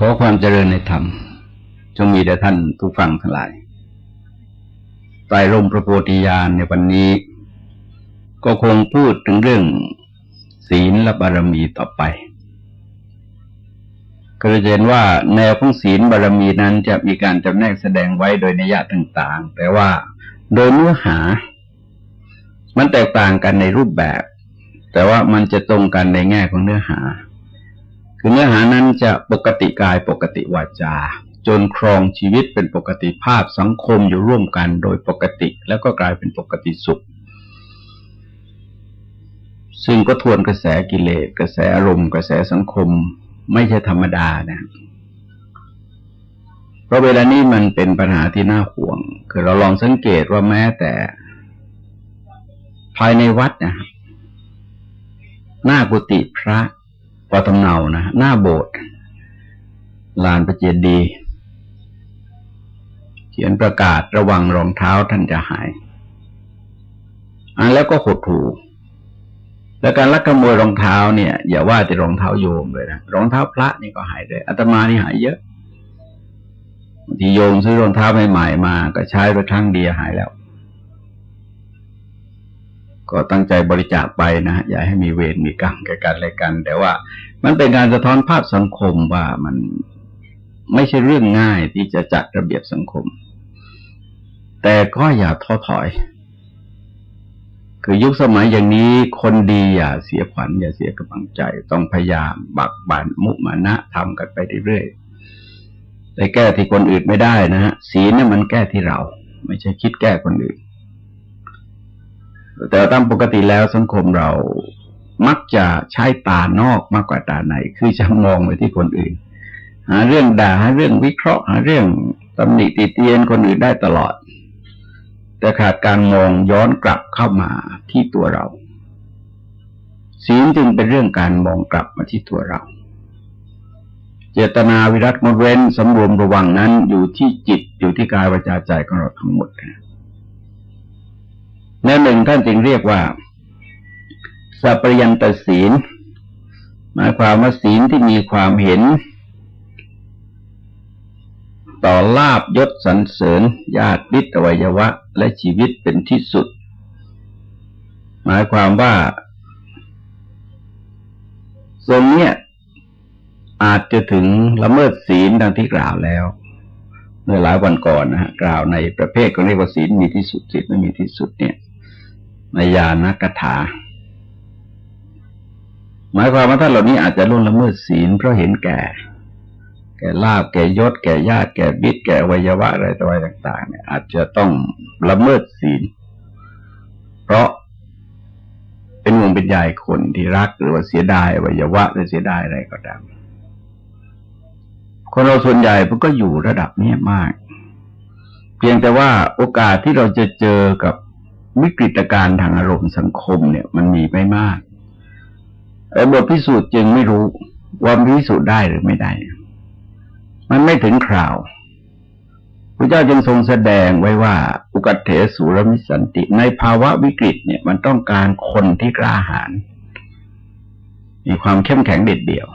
ขอความเจริญในธรรม จงมีแด่ท่านทุกฟังทั้งหลายใต้ร่มพระโพธิญาณในวันนี้ ก็คงพูดถึงเรื่องศีลและบารมีต่อไป ก็จะเห็นว่าแนวของศีลบารมีนั้นจะมีการจำแนกแสดงไว้โดยนิยะต่างๆ แต่ว่าโดยเนื้อหา มันแตกต่างกันในรูปแบบ แต่ว่ามันจะตรงกันในแง่ของเนื้อหา คือเนื้อหานั้นจะปกติกายปกติวาจา จนครองชีวิตเป็นปกติภาพสังคมอยู่ร่วมกันโดยปกติแล้วก็กลายเป็นปกติสุข ซึ่งก็ทวนกระแสกิเลสกระแสอารมณ์กระแสสังคมไม่ใช่ธรรมดานะเพราะเวลานี้มันเป็นปัญหาที่น่าห่วง คือเราลองสังเกตว่าแม้แต่ภายในวัดนะหน้ากุฏิพระ ปอตำเนานะหน้าโบสถ์ลานประเจดี เขียนประกาศระวังรองเท้าท่านจะหายอันแล้วก็หดถูแล้วการลักขโมยรองเท้าเนี่ย อย่าว่าแต่รองเท้าโยมเลยนะรองเท้าพระนี่ก็หายเลยอาตมานี่หายเยอะที่โยมซื้อรองเท้าใหม่ๆมา ก็ใช้ไปครั้งเดียวหายแล้ว ก็ตั้งใจบริจาคไปนะอย่าให้มีเวรมีกรรมแก่กันอะไรกัน แต่ว่ามันเป็นการสะท้อนภาพสังคมว่ามันไม่ใช่เรื่องง่ายที่จะจัดระเบียบสังคม แต่ก็อย่าท้อถอย คือยุคสมัยอย่างนี้คนดีอย่าเสียขวัญอย่าเสียกำลังใจ ต้องพยายามบักบันมุมานะทำกันไปเรื่อยๆแต่แก้ที่คนอื่นไม่ได้นะฮะศีลเนี่ยมันแก้ที่เรา ไม่ใช่คิดแก้คนอื่น แต่ตามปกติแล้วสังคมเรามักจะใช้ตานอกมากกว่าตาใน คือจะมองไปที่คนอื่น หาเรื่องด่าหาเรื่องวิเคราะห์หาเรื่องตำหนิติเตียนคนอื่นได้ตลอด แต่ขาดการมองย้อนกลับเข้ามาที่ตัวเราศีลจึงเป็นเรื่องการมองกลับมาที่ตัวเรา เจตนาวิรัตมดเว้นสำรวมระวังนั้นอยู่ที่จิตอยู่ที่กายวาจาใจของเราทั้งหมดนะ แนวหนึ่งท่านจึงเรียกว่าสัพยันตศีล หมายความว่าศีลที่มีความเห็น ต่อลาบยศสรรเสริญญาติมิตรวัยวะ และชีวิตเป็นที่สุด หมายความว่าทรงเนี้ยอาจจะถึงละเมิดศีลดังที่กล่าวแล้วเมื่อหลายวันก่อนนะฮะกล่าวในประเภทของเรียกว่าศีลมีที่สุดศีลไม่มีที่สุดเนี่ย ในยานกถา หมายความว่าท่านเหล่านี้อาจจะล่วงละเมิดศีลเพราะเห็นแก่ แก่ลาบแก่ยศ แก่ญาติ แก่บิดแก่วัยวะอะไรต่ออะไรต่าง ๆ เนี่ย อาจจะต้องละเมิดศีล เพราะเป็นห่วงเป็นใยคนที่รักหรือว่าเสียดายวัยวะหรือเสียดายอะไรก็ตามคนเราส่วนใหญ่มันก็อยู่ระดับนี้มาก เพียงแต่ว่าโอกาสที่เราจะเจอกับ วิกฤตการณ์ทางอารมณ์สังคมเนี่ย มันมีไม่มากแต่บทพิสูจน์จึงไม่รู้ว่าพิสูจน์ได้หรือไม่ได้ มันไม่ถึงคราวพระเจ้าจึงทรงแสดงไว้ว่า อุกัตเถสุรมิสันติ ในภาวะวิกฤตเนี่ย มันต้องการคนที่กล้าหาญมีความเข้มแข็งเด็ดเดี่ยว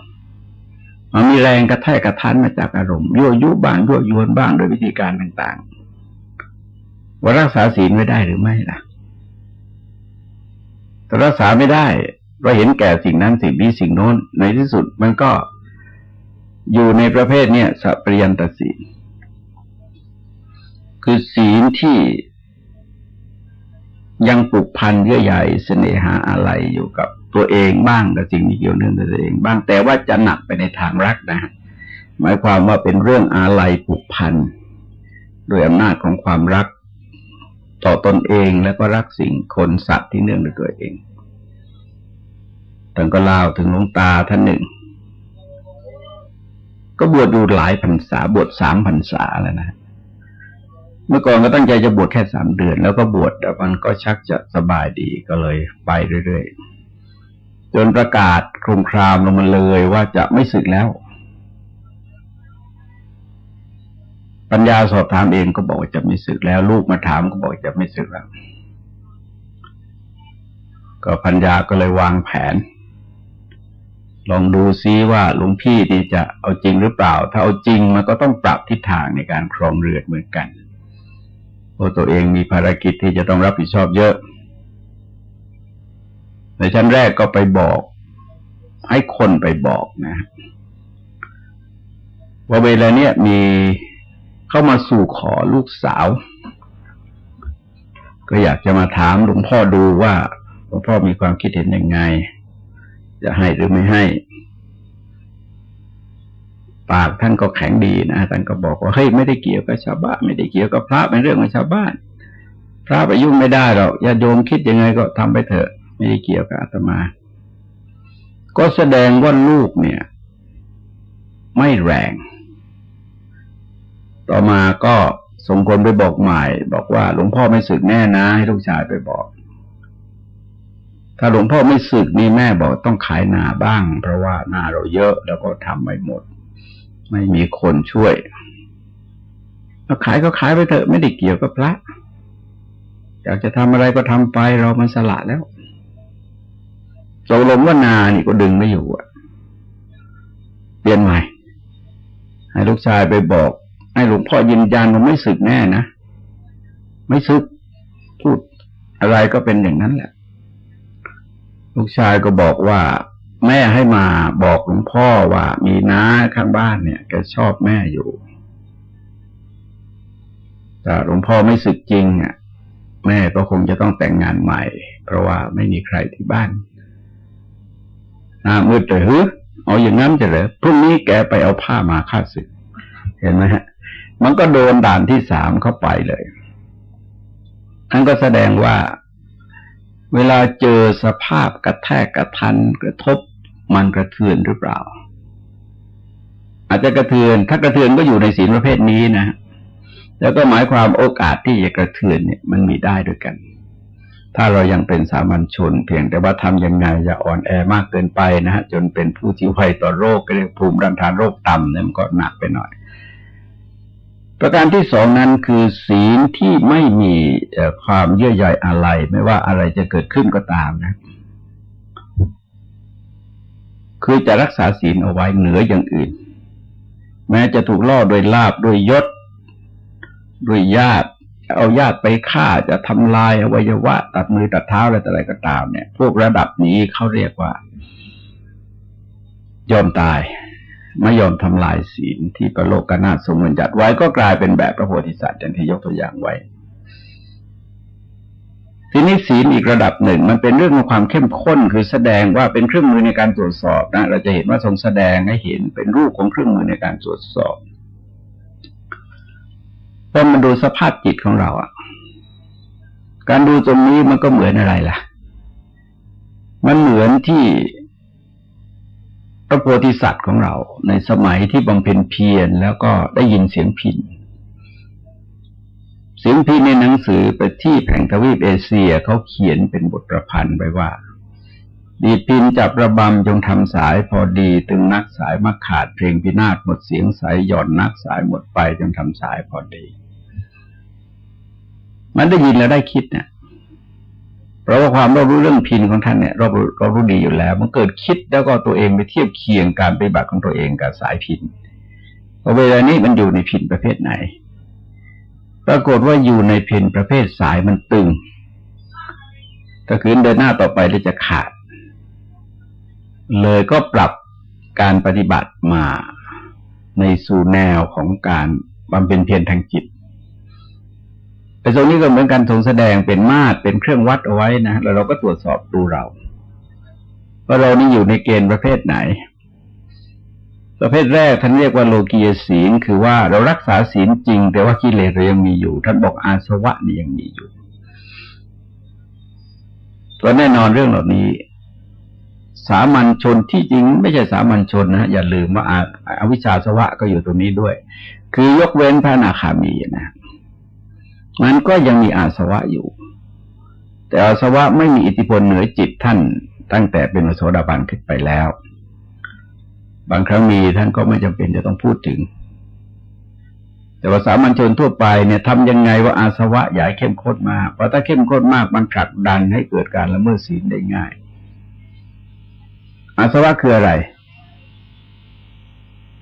มันมีแรงกระแทกกระทันมาจากอารมณ์ยั่วยุบ้างยั่วยวนบ้างโดยวิธีการต่างๆ ว่ารักษาศีลไว้ได้หรือไม่ล่ะ แต่รักษาไม่ได้เราเห็นแก่สิ่งนั้นสิ่งนี้สิ่งโน้น ในที่สุดมันก็อยู่ในประเภทเนี่ยสัพยันตศีลคือศีลที่ยังปลุกพันเยื่อใยเสน่หาอะไรอยู่กับตัวเองบ้างกับสิ่งที่เกี่ยวเนื่องกับตัวเองบ้างแต่ว่าจะหนักไปในทางรักนะหมายความว่าเป็นเรื่องอะไรปลุกพันโดยอำนาจของความรักต่อตอนเองแล้วก็รักสิ่งคนสัตว์ที่เนื่องด้วยตัวเอง ท่านก็เล่าถึงหลวงตาท่านหนึ่ง ก็บวชอยู่หลายพรรษาบวชสามพรรษาแล้วนะ เมื่อก่อนก็ตั้งใจจะบวชแค่สามเดือน แล้วก็บวชแต่มันก็ชักจะสบายดีก็เลยไปเรื่อยๆ จนประกาศคลุมครามลงมาเลยว่าจะไม่สึกแล้ว ปัญญาสอบถามเองก็บอกว่าจะไม่สึกแล้ว ลูกมาถามก็บอกจะไม่สึกแล้วก็ปัญญาก็เลยวางแผน ลองดูซิว่าหลวงพี่นี่จะเอาจริงหรือเปล่า ถ้าเอาจริงมันก็ต้องปรับทิศทางในการครองเรือนเหมือนกันเพราะตัวเองมีภารกิจที่จะต้องรับผิดชอบเยอะ ในชั้นแรกก็ไปบอก ให้คนไปบอกนะว่าเวลาเนี้ยมีเข้ามาสู่ขอลูกสาว ก็อยากจะมาถามหลวงพ่อดูว่าหลวงพ่อมีความคิดเห็นยังไง จะให้หรือไม่ให้ ปากท่านก็แข็งดีนะท่านก็บอกว่าเฮ้ยไม่ได้เกี่ยวกับชาวบ้านไม่ได้เกี่ยวกับพระเป็นเรื่องของชาวบ้าน พระไปยุ่งไม่ได้หรอกญาโยมคิดยังไงก็ทำไปเถอะ ไม่ได้เกี่ยวกับอาตมา ก็แสดงว่าลูกเนี่ย ไม่แรง ต่อมาก็ส่งคนไปบอกใหม่ บอกว่าหลวงพ่อไม่สึกแน่นะ ให้ลูกชายไปบอก ถ้าหลวงพ่อไม่สึกนี่แม่บอกต้องขายนาบ้าง เพราะว่านาเราเยอะแล้วก็ทำไม่หมด ไม่มีคนช่วยเราขายก็ขายไปเถอะไม่ได้เกี่ยวกับพระอยากจะทำอะไรก็ทำไปเรามันสละแล้วโจลมว่านานี่ก็ดึงไม่อยู่อะเปลี่ยนใหม่ ให้ลูกชายไปบอก ให้หลวงพ่อยืนยันว่าไม่สึกแน่นะ ไม่สึก พูดอะไรก็เป็นอย่างนั้นแหละ ลูกชายก็บอกว่า แม่ให้มาบอกหลวงพ่อว่า มีน้าข้างบ้านเนี่ยแกชอบแม่อยู่ แต่หลวงพ่อไม่สึกจริงอะแม่ก็คงจะต้องแต่งงานใหม่ เพราะว่าไม่มีใครที่บ้านน้ามืดเลยฮึเอาอย่างนั้นจะเหรอพรุ่งนี้แกไปเอาผ้ามาคาดสึก เห็นไหมฮะ มันก็โดนด่านที่สามเข้าไปเลยท่นก็แสดงว่า เวลาเจอสภาพกระแทกกระทันกระทบมันกระเทือนหรือเปล่า อาจจะกระเทือน ถ้ากระเทือนก็อยู่ในศีลประเภทนี้นะ แล้วก็หมายความโอกาสที่จะกระเทือนเนี่ยมันมีได้ด้วยกัน ถ้าเรายังเป็นสามัญชน เพียงแต่ว่าทำยังไงอย่าอ่อนแอมากเกินไปนะฮะจนเป็นผู้ที่ไวต่อโรคก็เรียกภูมิรันทานโรคต่ำเนี่ยมันก็หนักไปหน่อย ประการที่สองนั้นคือศีลที่ไม่มีความเยื่อใยอะไร ไม่ว่าอะไรจะเกิดขึ้นก็ตามนะ คือจะรักษาศีลเอาไว้เหนืออย่างอื่น แม้จะถูกล่อโดยลาบโดยยศโดยญาติเอาญาติไปฆ่าจะทำลายอวัยวะ ตัดมือตัดเท้าอะไรต่ออะไรก็ตามเนี่ย พวกระดับนี้เขาเรียกว่ายอมตาย ไม่ยอมทำลายศีลที่ประโลกกนาสมญญัติไว้ก็กลายเป็นแบบพระโพธิสัตว์อย่างที่ยกตัวอย่างไว้ ทีนี้ศีลอีกระดับหนึ่ง มันเป็นเรื่องของความเข้มข้นคือแสดงว่าเป็นเครื่องมือในการตรวจสอบนะเราจะเห็นว่าทรงแสดงให้เห็นเป็นรูปของเครื่องมือในการตรวจสอบพอมาดูสภาพจิตของเราอะการดูตรงนี้มันก็เหมือนอะไรล่ะ มันเหมือนที่ ระโพธิสัตว์ของเราในสมัยที่บำเพ็ญเพียรแล้วก็ได้ยินเสียงพินเสียงพินในหนังสือไปที่แผงทวีปเอเชียเขาเขียนเป็นบทประพันธ์ไว้ว่า ดีพินจับระบำจงทำสายพอดีตึงนักสายมาขาดเพลงพินาศหมดเสียงสายหย่อนนักสายหมดไปจงทำสายพอดี มันได้ยินแล้วได้คิดเนี่ย เพราะว่าความเรารู้เรื่องพินของท่านเนี่ยราเรารู้ดีอยู่แล้ว มันเกิดคิดแล้วก็ตัวเองไปเทียบเคียงการปฏิบัติของตัวเองกับสายพินว่าเวลานี้มันอยู่ในพินประเภทไหน ปรากฏว่าอยู่ในพินประเภทสายมันตึงถ้าคืนเดินหน้าต่อไปจะขาด เลยก็ปรับการปฏิบัติมาในสู่แนวของการบำเพ็ญเพียรทางจิต แต่ตรงนี้ก็เหมือนกันทรงแสดงเป็นมาตรเป็นเครื่องวัดเอาไว้นะแล้วเราก็ตรวจสอบดูเราว่าเรานี่อยู่ในเกณฑ์ประเภทไหน ประเภทแรกท่านเรียกว่าโลกียศีลคือว่าเรารักษาศีลจริง แต่ว่ากิเลสเรายังมีอยู่ ท่านบอกอาสวะนี่ยังมีอยู่ก็แน่นอนเรื่องเหล่านี้ สามัญชนที่จริง ไม่ใช่สามัญชนนะอย่าลืมว่าอาวิชชาสวะก็อยู่ตรงนี้ด้วย คือยกเว้นพระนาคามีนะ มันก็ยังมีอาสวะอยู่ แต่อาสวะไม่มีอิทธิพลเหนือจิตท่านตั้งแต่เป็นโสดาบันขึ้นไปแล้ว บางครั้งมีท่านก็ไม่จำเป็นจะต้องพูดถึง แต่ว่าสามัญชนทั่วไปเนี่ยทำยังไงว่าอาสวะใหญ่เข้มข้นมาก เพราะถ้าเข้มข้นมากมันผลักดันให้เกิดการละเมิดศีลได้ง่ายออาสวะคืออะไร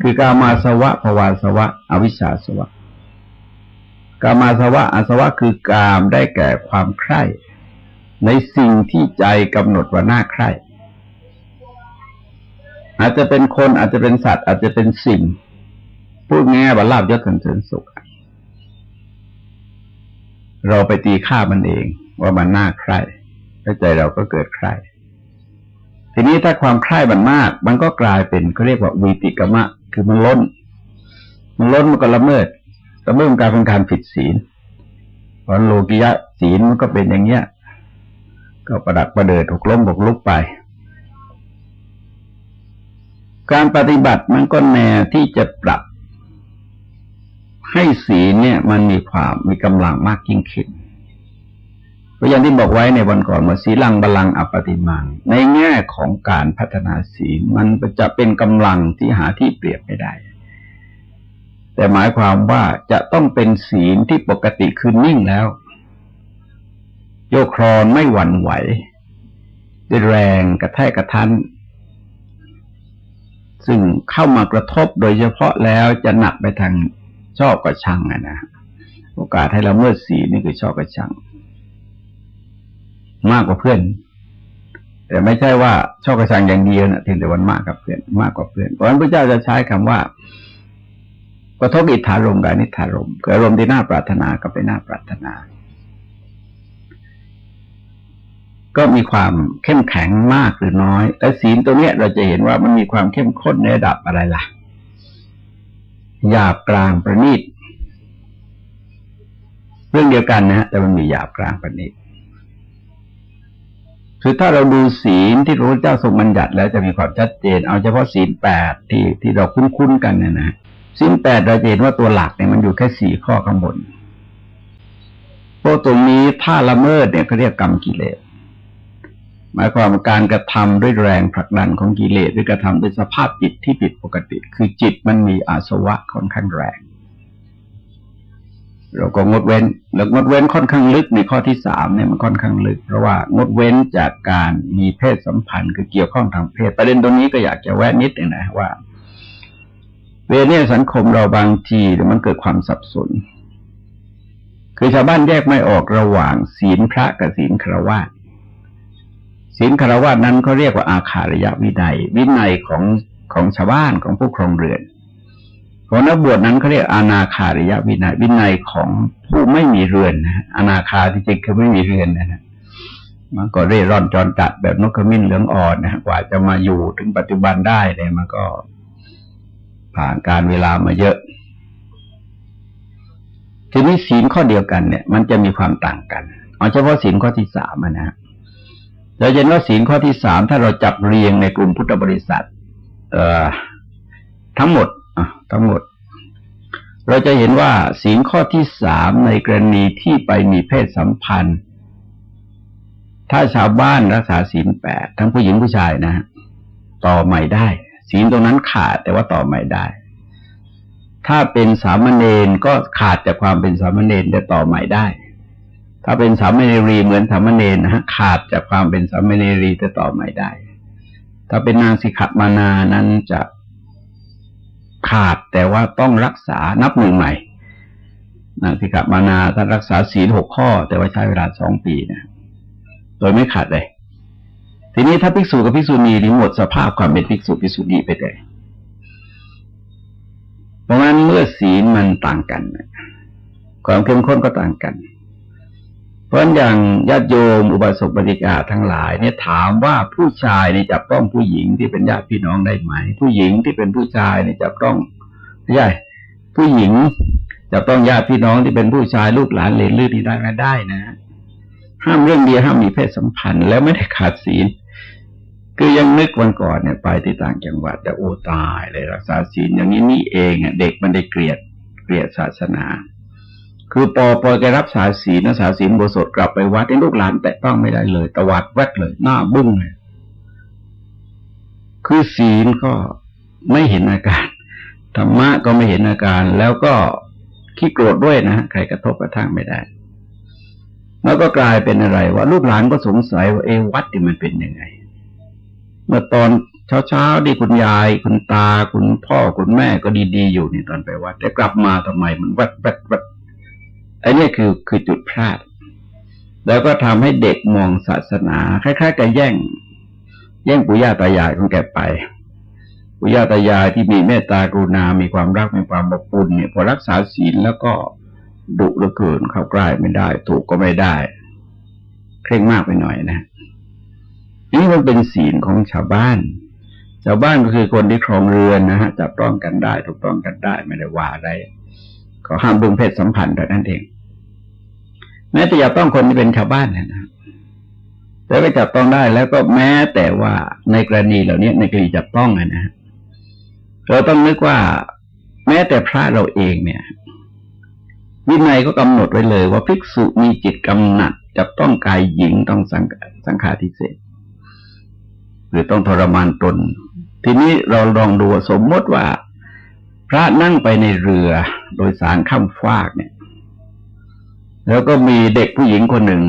คือกามาสวะภวาสวะ อวิชชาสวะ กามาสวะอาสวะคือกามได้แก่ความใคร่ ในสิ่งที่ใจกำหนดว่าน่าใคร่ อาจจะเป็นคนอาจจะเป็นสัตว์ อาจจะเป็นสิ่ง พูดง่ายๆว่าลาบยศสันเสริญสุข เราไปตีค่ามันเองว่ามันน่าใคร่แล้วใจเราก็เกิดใคร่ทีนี้ถ้าความใคร่มันมาก มันก็กลายเป็นเขาเรียกว่าวีติกมะ คือมันล้น มันล้นมันก็ละเมิด ละเมิดการเป็นการผิดศีลเพราะโลกิยะศีลมันก็เป็นอย่างเงี้ย ก็ประดักประเดิดถกล้มบกลุกไป การปฏิบัติมันก็แนวที่จะปรับ ให้ศีลเนี่ย มันมีความมีกำลังมากยิ่งขึ้นก็อย่างที่บอกไว้ในวันก่อนว่าสีลังบาลังอปติมัง ในแง่ของการพัฒนาศีลมันจะเป็นกำลังที่หาที่เปรียบไม่ได้ แต่หมายความว่าจะต้องเป็นศีลที่ปกติคือนิ่งแล้ว โยครอนไม่หวั่นไหวด้วยแรงกระแทกกระทันซึ่งเข้ามากระทบโดยเฉพาะแล้วจะหนักไปทางชอบกับชังนะโอกาสให้เราเมื่อสีนี่คือชอบกับชัง มากกว่าเพื่อน แต่ไม่ใช่ว่าชอบกระชังอย่างเดียวนะเพียงแต่วันมากกับเพื่อน มากกว่าเพื่อนเพราะฉะนั้นพระเจ้าจะใช้คำว่า กระทบอิทธารมกับนิธารมคืออารมณ์ที่น่าปรารถนากับไม่น่าปรารถนา ก็มีความเข้มแข็งมากหรือน้อย และศีลตัวเนี้ยเราจะเห็นว่ามันมีความเข้มข้นในระดับอะไรล่ะหยาบกลางประณีตเรื่องเดียวกันนะฮะแต่มันมีหยาบกลางประณีตคือถ้าเราดูศีลที่พระพุทธเจ้าทรงบัญญัติแล้วจะมีความชัดเจน เอาเฉพาะศีลแปดที่ที่เราคุ้นๆกันเนี่ยนะ ศีลแปดเราเห็นว่าตัวหลักเนี่ยมันอยู่แค่สี่ข้อข้างบนพวกตรงนี้ถ้าละเมิดเนี่ยเขาเรียกกรรมกิเลสหมายความว่าการกระทำด้วยแรงผลักดันของกิเลสหรือกระทำด้วยสภาพจิตที่ผิดปกติ คือจิตมันมีอาสวะค่อนข้างแรง เราก็งดเว้นแล้วงดเว้นค่อนข้างลึกในข้อที่สามเนี่ยมันค่อนข้างลึก เพราะว่างดเว้นจากการมีเพศสัมพันธ์คือเกี่ยวข้องทางเพศประเด็นตรงนี้ก็อยากจะแวะนิดหนึงนะว่า เวเนี่ยสังคมเราบางทีมันเกิดความสับสน คือชาวบ้านแยกไม่ออกระหว่างศีลพระกับศีลครวาสศีลครวาสนั้นเขาเรียกว่าอาคาริยวินัยวินัยของของชาวบ้านของผู้ครองเรือนของนักบวชนั้นเขาเรียกอนาคาริยวินัยวินัยของผู้ไม่มีเรือนนะอนาคาที่จริงคือไม่มีเรือนนะฮะมันก็เร่ร่อนจรจัดแบบนกขมิ้นเหลืองอ่อนนะกว่าจะมาอยู่ถึงปัจจุบันได้เนี่ยมันก็ ผ่านการเวลามาเยอะ ทีนี้ศีลข้อเดียวกันเนี่ย มันจะมีความต่างกัน เอาเฉพาะศีลข้อที่สามนะฮะเราเห็นว่าศีลข้อที่สามถ้าเราจับเรียงในกลุ่มพุทธบริษัท เอ่อทั้งหมดทั้งหมด เราจะเห็นว่าศีลข้อที่สามในกรณีที่ไปมีเพศสัมพันธ์ ถ้าชาวบ้านรักษาศีลแปดทั้งผู้หญิงผู้ชายนะ ต่อใหม่ได้ ศีลตรงนั้นขาดแต่ว่าต่อใหม่ได้ ถ้าเป็นสามเณรก็ขาดจากความเป็นสามเณรแต่ต่อใหม่ได้ ถ้าเป็นสามเณรีเหมือนสามเณรนะฮะขาดจากความเป็นสามเณรีแต่ต่อใหม่ได้ ถ้าเป็นนางสิกขมานานั้นจะขาดแต่ว่าต้องรักษานับหนึ่งใหม่นางสิกมานาท่านรักษาศีลหกข้อ แต่ว่าใช้เวลาสองปีนะโดยไม่ขาดเลย ทีนี้ถ้าภิกษุกับภิกษุณีนี่หมดสภาพความเป็นภิกษุภิกษุณีไปเลยเพราะงั้นเมื่อศีลมันต่างกันความเข้มข้นก็ต่างกัน เพราะอย่างญาติโยม อุบาสกบริกาทั้งหลาย เนี่ยถามว่าผู้ชายเนี่ยจับต้องผู้หญิงที่เป็นญาติพี่น้องได้ไหม ผู้หญิงที่เป็นผู้ชายเนี่ยจับต้องไม่ใช่ผู้หญิงจับต้องญาติพี่น้องที่เป็นผู้ชายลูกหลานเลนลื่นที่ได้ไม่ได้นะห้ามเรื่องเดียวห้ามมีเพศสัมพันธ์แล้วไม่ได้ขาดศีล คือยังนึกวันก่อนเนี่ยไปที่ต่างจังหวัดแต่โอ้ตายเลยรักษาศีลอย่างนี้นี่เองเด็กมันได้เกลียดเกลียดศาสนา คือปอปอแกรับสาศีลนะสาศีลโบสถกลับไปวัดให้ลูกหลานแตะต้องไม่ได้เลยตวัดแวดเลยหน้าบุ้งเลยคือศีลก็ไม่เห็นอาการธรรมะก็ไม่เห็นอาการแล้วก็ขี้โกรธด้วยนะใครกระทบกระทั่งไม่ได้ แล้วก็กลายเป็นอะไรว่าลูกหลานก็สงสัยว่าเอวัดที่มันเป็นยังไง เมื่อตอนเช้าๆดีคุณยาย คุณตาคุณพ่อคุณแม่ก็ดีๆอยู่นี่ตอนไปวัด แต่กลับมาทำไมมันวัดวัดวัดไอ้นี่คือคือจุดพลาด แล้วก็ทำให้เด็กมองศาสนาคล้ายๆกับแย่ง แย่งปู่ย่าตายายของแกไปปู่ย่าตายายที่มีเมตตากรุณา มีความรัก มีความอบอุ่นเนี่ยพอรักษาศีลแล้วก็ดุเหลือเกินเข้าใกล้ไม่ได้ ถูกก็ไม่ได้ เคร่งมากไปหน่อยนะ นี่มันเป็นศีลของชาวบ้าน ชาวบ้านก็คือคนที่ครองเรือนนะฮะจับต้องกันได้ถูกต้องกันได้ไม่ได้ว่าอะไรก็ห้ามดึงเพศสัมพันธ์แต่นั้นเองแม้แต่จะต้องคนที่เป็นชาวบ้านนะนะแต่ก็จับต้องได้แล้วก็แม้แต่ว่าในกรณีเหล่านี้ในกรณีจับต้องนะฮะเราต้องนึกว่า แม้แต่พระเราเองเนี่ยวินัยก็กำหนดไว้เลยว่าภิกษุมีจิตกำหนัดจับต้องกายหญิงต้องสังสังขาทิเศษ หรือต้องทรมานตน ทีนี้เราลองดูสมมติว่า พระนั่งไปในเรือโดยสารข้ามฟากเนี่ย แล้วก็มีเด็กผู้หญิงคนหนึ่ง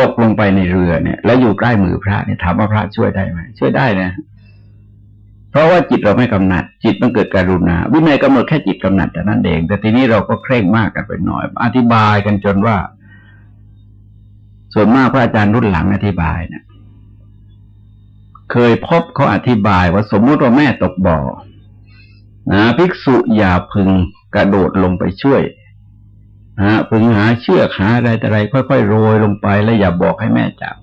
ตกลงไปในเรือเนี่ย แล้วอยู่ใกล้มือพระเนี่ยถามว่าพระช่วยได้ไหมช่วยได้นะเพราะว่าจิตเราไม่กำหนัด จิตมันเกิดการุณาวินัยกำหนดแค่จิตกำหนัดแต่นั้นเอง แต่ทีนี้เราก็เคร่งมากกันไปหน่อย อธิบายกันจนว่า ส่วนมากพระอาจารย์รุ่นหลังอธิบายเนะ เคยพบเขาอธิบายว่าสมมติว่าแม่ตกบ่อนะภิกษุอย่าพึงกระโดดลงไปช่วยนะพึงหาเชือกหาอะไรแต่ไร ค่อยๆโรยลงไปแล้วอย่าบอกให้แม่จับ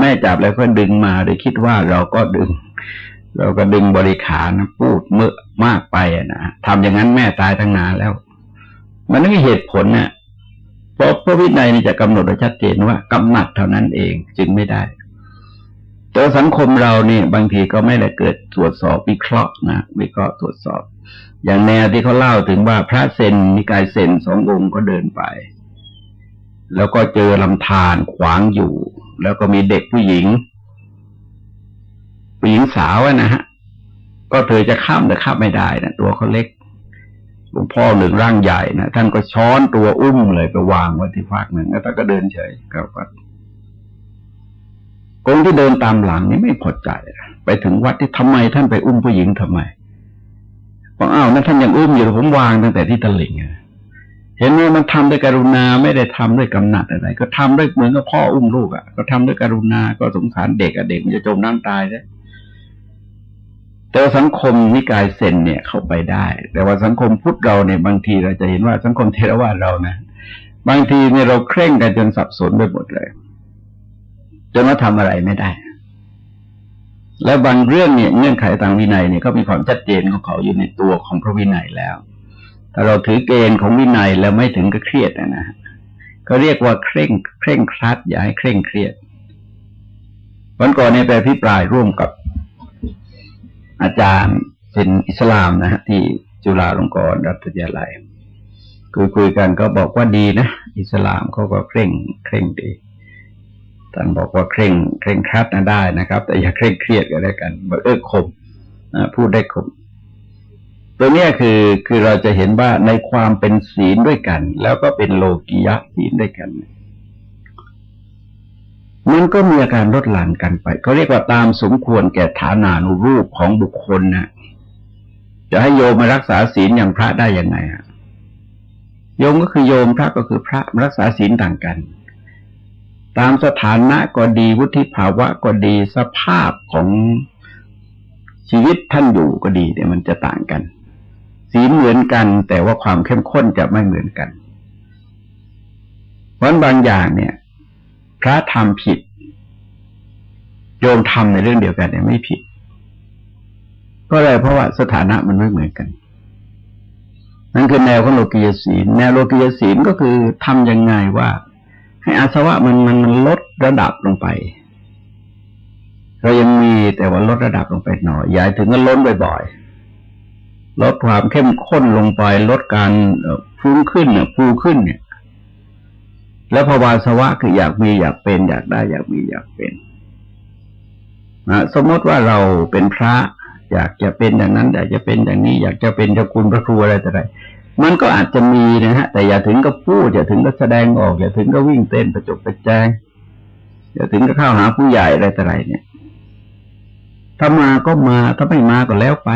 แม่จับแล้วก็ดึงมาโดยคิดว่าเราก็ดึง เราก็ดึงบริขารนะพูดเมื่อมากไปนะทำอย่างนั้นแม่ตายตั้งนานแล้ว มันไม่มีเหตุผลเนะ่ยเพราะพระวินัยนี่จะกำหนดไว้ชัดเจนว่ากำหนัดเท่านั้นเองจึงไม่ได้ แต่สังคมเราเนี่ยบางทีก็ไม่ได้เกิดตรวจสอบวิเคราะห์นะวิเคราะห์ตรวจสอบ อย่างแนวที่เขาเล่าถึงว่าพระเซนนิกายเซนสององค์ก็เดินไป แล้วก็เจอลำธารขวางอยู่ แล้วก็มีเด็กผู้หญิงผู้หญิงสาวนะฮะก็เธอจะข้ามแต่ข้ามไม่ได้นะตัวเขาเล็กหลวงพ่อหนึ่งร่างใหญ่นะท่านก็ช้อนตัวอุ้มเลยไปวางไว้ที่ภาคหนึ่งแล้วท่านก็เดินเฉยก็ คนที่เดินตามหลังนี่ไม่พอใจ ไปถึงวัดที่ทำไมท่านไปอุ้มผู้หญิงทำไมบอกอ้าวนั่นท่านยังอุ้มอยู่ผมวางตั้งแต่ที่ตลิ่งเห็นไหมมันทำด้วยกรุณาไม่ได้ทำด้วยกำหนัดอะไร ก็ทำด้วยเหมือนกับพ่ออุ้มลูกอะ ก็ทำด้วยกรุณา ก็สงสารเด็กอะเด็กมันจะจมน้ำตายได้แต่สังคมนิกายเซนเนี่ยเข้าไปได้ แต่ว่าสังคมพุทธเราเนี่ยบางทีเราจะเห็นว่าสังคมเทรวาสเรานะบางทีเนี่ยเราเคร่งกันจนสับสนไปหมดเลย จนว่าทำอะไรไม่ได้ และบางเรื่องเนี่ยเงื่อนไขทางวินัยเนี่ยก็มีความชัดเจนของเขาอยู่ในตัวของพระวินัยแล้วถ้าเราถือเกณฑ์ของวินัยแล้วไม่ถึงกับเครียดนะก็เรียกว่าเคร่งเคร่งครัดอย่าให้เคร่งเครียดวันก่อนเนี่ยไปพิปรายร่วมกับอาจารย์เป็นอิสลามนะฮะที่จุฬาลงกรณรัฐยาลัยคุยคุยกันก็บอกว่าดีนะ อิสลามเขาก็เคร่งเคร่งดี ท่านบอกว่าเคร่งเคร่งครัดนะได้นะครับ แต่อย่าเคร่งเครียดกันแล้วกันบอกเออคมพูดได้คมตัวนี้คือคือเราจะเห็นว่าในความเป็นศีลด้วยกัน แล้วก็เป็นโลกิยะศีลด้วยกัน มันก็มีอาการลดหลั่นกันไปเขาเรียกว่าตามสมควรแก่ฐานานุรูปของบุคคลนะจะให้โยมมารักษาศีลอย่างพระได้ยังไงอะโยมก็คือโยมพระก็คือพระรักษาศีลต่างกัน ตามสถานะก็ดีวุฒิภาวะก็ดีสภาพของชีวิตท่านอยู่ก็ดีเนี่ยมันจะต่างกันสีเหมือนกัน แต่ว่าความเข้มข้นจะไม่เหมือนกัน เพราะบางอย่างเนี่ย พระทำผิด โยมทำในเรื่องเดียวกันเนี่ยไม่ผิดเพราะอะไรเพราะว่าสถานะมันไม่เหมือนกันนั่นคือแนวของโลกียศีลแนวโลกียศีลก็คือทำยังไงว่า ให้อาสวะมันมันมันลดระดับลงไป เรายังมีแต่ว่าลดระดับลงไปหน่อยอย่าถึงก็ล้นบ่อยๆลดความเข้มข้นลงไป ลดการฟุ้งขึ้นเนี่ยฟูขึ้นเนี่ย แล้วภาวาสวะคืออยากมีอยากเป็น อยากได้อยากมีอยากเป็นนะสมมติว่าเราเป็นพระ อยากจะเป็นอย่างนั้น อยากจะเป็นอย่างนี้ อยากจะเป็นเจ้าคุณพระครูอะไรต่อไร มันก็อาจจะมีนะฮะ แต่อย่าถึงกับพูด อย่าถึงกับแสดงออก อย่าถึงกับวิ่งเต้นประจบประแจงอย่าถึงกับเข้าหาผู้ใหญ่อะไรต่ไรเนี่ย ถ้ามาก็มาถ้าไม่มาก็แล้วไป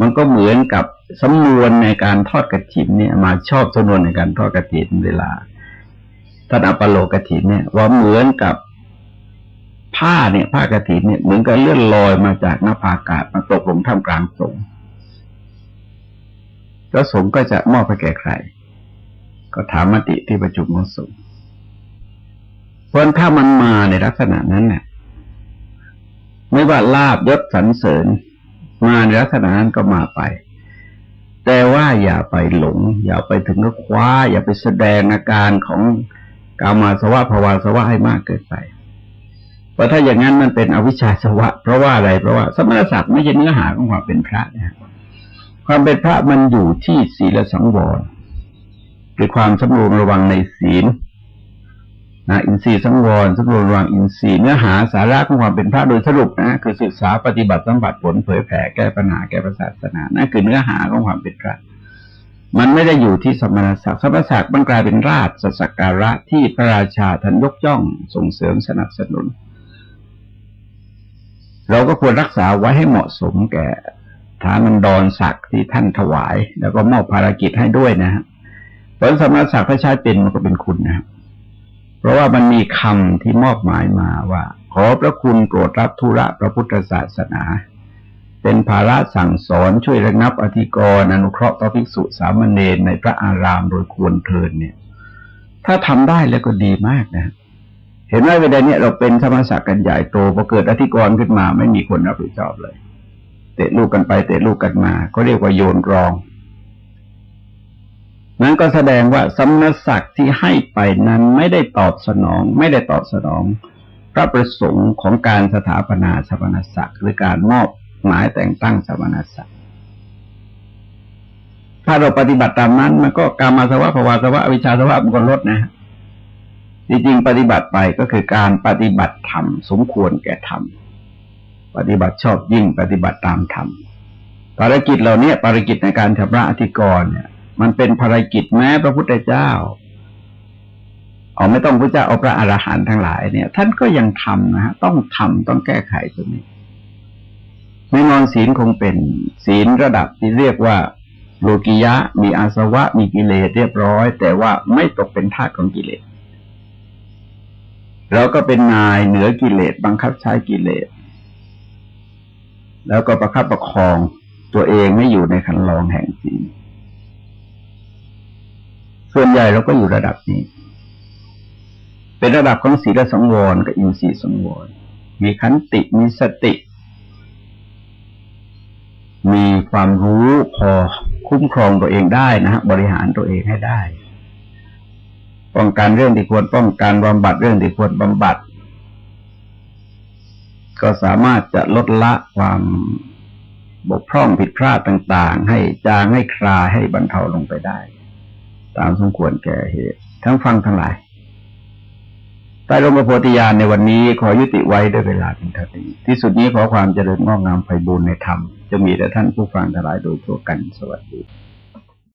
มันก็เหมือนกับสำนวนในการทอดกระถินเนี่ย มาชอบสำนวนในการทอดกระถินเวลาท่านอปโลกระถินเนี่ย ว่าเหมือนกับผ้าเนี่ยผ้ากระถินเนี่ยเหมือนกับเลื่อนลอยมาจากหน้าผากาศมาตกลงท่ามกลางสงฆ์ แล้วสงฆ์ก็จะมอบไปแก่ใคร ก็ถามมติที่ประชุมของสงฆ์เพราะถ้ามันมาในลักษณะนั้นเนี่ยไม่ว่าลาบยศสรรเสริญ มาในลักษณะนั้นก็มาไป แต่ว่าอย่าไปหลง อย่าไปถึงก็คว้า อย่าไปแสดงอาการของกามาสวะภาวาสวะให้มากเกินไป เพราะถ้าอย่างนั้นมันเป็นอวิชชาสวะ เพราะว่าอะไร เพราะว่า สมณศักดิ์ไม่ใช่เนื้อหาของความเป็นพระนะค ความเป็นพระมันอยู่ที่ศีลสังวรหรือความสำรวมระวังในศีลนะอินทรีย์สังวรสังวรระวังอินทรีย์เนื้อหาสาระของความเป็นพระโดยสรุปนะคือศึกษาปฏิบัติสัมผัสผลเผยแผ่แก้ปัญหาแก้ประศาสนานั่นคือเนื้อหาของความเป็นพระมันไม่ได้อยู่ที่สมณศักดิ์สมณศักดิ์มันกลายเป็นราชสักการะที่พระราชาท่านยกย่องส่งเสริมสนับสนุน เราก็ควรรักษาไว้ให้เหมาะสมแก่ ฐานันดรศักดิ์ที่ท่านถวาย แล้วก็มอบภารกิจให้ด้วยนะฮะผลสมณศักดิ์ถ้าใช้เป็นมันก็เป็นคุณนะครับเพราะว่ามันมีคำที่มอบหมายมาว่า ขอพระคุณโปรดรับธุระพระพุทธศาสนา เป็นภาระสั่งสอนช่วยระงับอธิกรณ์อนุเคราะห์พระภิกษุสามเณรในพระอารามโดยควรเทินเนี่ย ถ้าทำได้แล้วก็ดีมากนะ เห็นไหมเวลาเนี้ยเราเป็นธรรมศักดิ์กันใหญ่โตพอเกิดอธิกรณ์ขึ้นมาไม่มีคนรับผิดชอบเลย เตะลูกกันไปเตะลูกกันมาก็เรียกว่าโยนรองนั้นก็แสดงว่าสำนักศักดิ์ที่ให้ไปนั้นไม่ได้ตอบสนอง ไม่ได้ตอบสนอง พระประสงค์ของการสถาปนาสมณศักดิ์หรือการมอบหมายแต่งตั้งสมณศักดิ์ถ้าเราปฏิบัติตามนั้น มันก็การมาสวะภาวาสวะวิชาสวะมันก็ลดนะจริงๆปฏิบัติไปก็คือการปฏิบัติธรรมสมควรแก่ธรรม ปฏิบัติชอบยิ่งปฏิบัติตามธรรมภารกิจเหล่านี้ภารกิจในการชำระอธิกรณ์เนี่ย มันเป็นภารกิจแม้พระพุทธเจ้าเอาไม่ต้องพระเจ้าเอาพระอรหันต์ทั้งหลายเนี่ย ท่านก็ยังทำนะฮะต้องทำต้องแก้ไขตรงนี้ไม่นอนศีลคงเป็นศีลระดับที่เรียกว่าโลกิยะ มีอาสวะ มีกิเลสเรียบร้อย แต่ว่าไม่ตกเป็นทาสของกิเลสเราก็เป็นนายเหนือกิเลสบังคับใช้กิเลส แล้วก็ประคับประคองตัวเองไม่อยู่ในคันลองแห่งศีลส่วนใหญ่เราก็อยู่ระดับนี้ เป็นระดับของศีลสังวรกับอินทรีย์สังวร มีขันติมีสติ มีความรู้พอคุ้มครองตัวเองได้นะฮะบริหารตัวเองให้ได้ ป้องกันเรื่องที่ควรป้องกันบำบัดเรื่องที่ควรบำบัด ก็สามารถจะลดละความบกพร่องผิดพลาดต่าง ๆ ให้จางให้คลายให้บรรเทาลงไปได้ ตามสมควรแก่เหตุ ทั้งฟังทั้งหลายใต้ร่มพระโพธิญาณในวันนี้ขอยุติไว้ด้วยเวลาเป็นเท่านี้ ที่สุดนี้ขอความเจริญงอกงามไปบูรณนธรรม จะมีแต่ท่านผู้ฟังทั้งหลายโดยทั่วกันสวัสดี